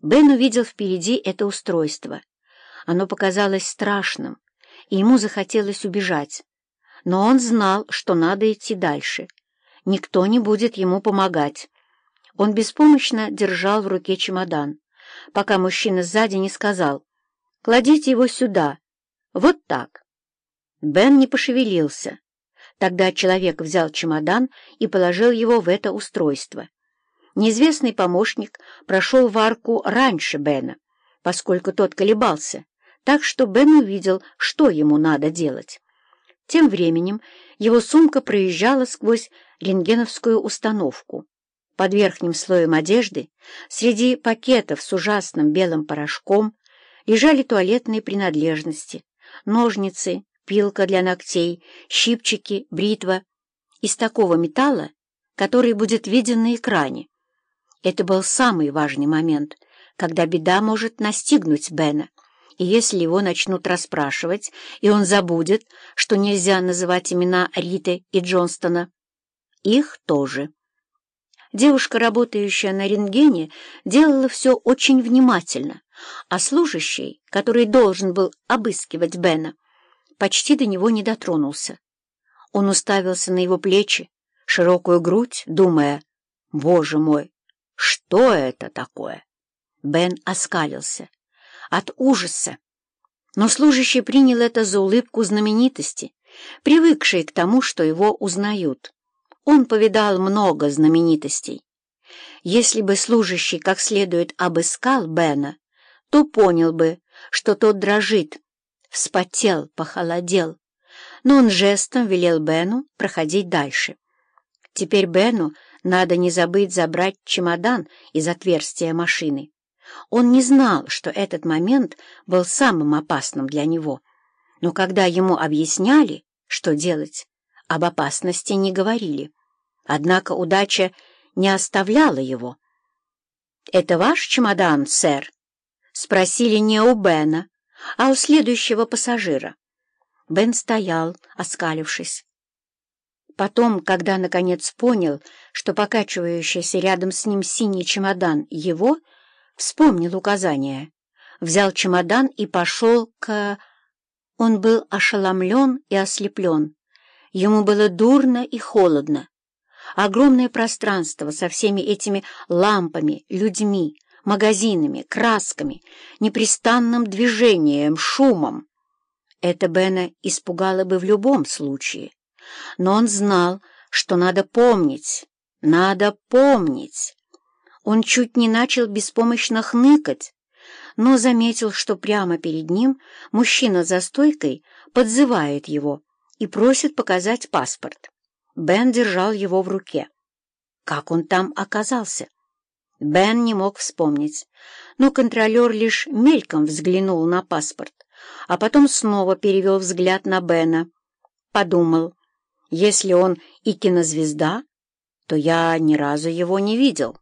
Бен увидел впереди это устройство. Оно показалось страшным, и ему захотелось убежать. Но он знал, что надо идти дальше. Никто не будет ему помогать. Он беспомощно держал в руке чемодан, пока мужчина сзади не сказал «Кладите его сюда, вот так». Бен не пошевелился. Тогда человек взял чемодан и положил его в это устройство. Неизвестный помощник прошел в арку раньше Бена, поскольку тот колебался, так что Бен увидел, что ему надо делать. Тем временем его сумка проезжала сквозь рентгеновскую установку. Под верхним слоем одежды, среди пакетов с ужасным белым порошком, лежали туалетные принадлежности, ножницы, пилка для ногтей, щипчики, бритва из такого металла, который будет виден на экране. Это был самый важный момент, когда беда может настигнуть Бена, и если его начнут расспрашивать, и он забудет, что нельзя называть имена Риты и Джонстона, их тоже. Девушка, работающая на рентгене, делала все очень внимательно, а служащий, который должен был обыскивать Бена, почти до него не дотронулся. Он уставился на его плечи, широкую грудь, думая, «Боже мой, что это такое?» Бен оскалился. От ужаса. Но служащий принял это за улыбку знаменитости, привыкшей к тому, что его узнают. Он повидал много знаменитостей. Если бы служащий как следует обыскал Бена, то понял бы, что тот дрожит, вспотел, похолодел. Но он жестом велел Бену проходить дальше. Теперь Бену надо не забыть забрать чемодан из отверстия машины. Он не знал, что этот момент был самым опасным для него. Но когда ему объясняли, что делать, об опасности не говорили. Однако удача не оставляла его. «Это ваш чемодан, сэр?» Спросили не у Бена, а у следующего пассажира. Бен стоял, оскалившись. Потом, когда наконец понял, что покачивающийся рядом с ним синий чемодан его, вспомнил указание, взял чемодан и пошел к... Он был ошеломлен и ослеплен. Ему было дурно и холодно. Огромное пространство со всеми этими лампами, людьми, магазинами, красками, непрестанным движением, шумом. Это Бена испугало бы в любом случае. Но он знал, что надо помнить, надо помнить. Он чуть не начал беспомощно хныкать, но заметил, что прямо перед ним мужчина за стойкой подзывает его и просит показать паспорт. Бен держал его в руке. Как он там оказался? Бен не мог вспомнить, но контролер лишь мельком взглянул на паспорт, а потом снова перевел взгляд на Бена. Подумал, если он и кинозвезда, то я ни разу его не видел.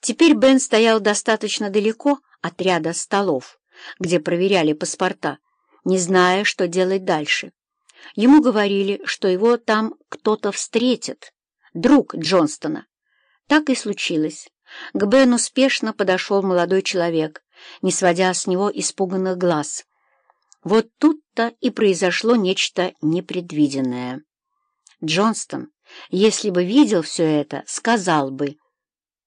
Теперь Бен стоял достаточно далеко от ряда столов, где проверяли паспорта, не зная, что делать дальше. Ему говорили, что его там кто-то встретит, друг Джонстона. Так и случилось. К Бену спешно подошел молодой человек, не сводя с него испуганных глаз. Вот тут-то и произошло нечто непредвиденное. Джонстон, если бы видел все это, сказал бы —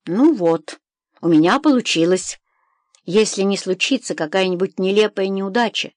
ну вот, у меня получилось. Если не случится какая-нибудь нелепая неудача,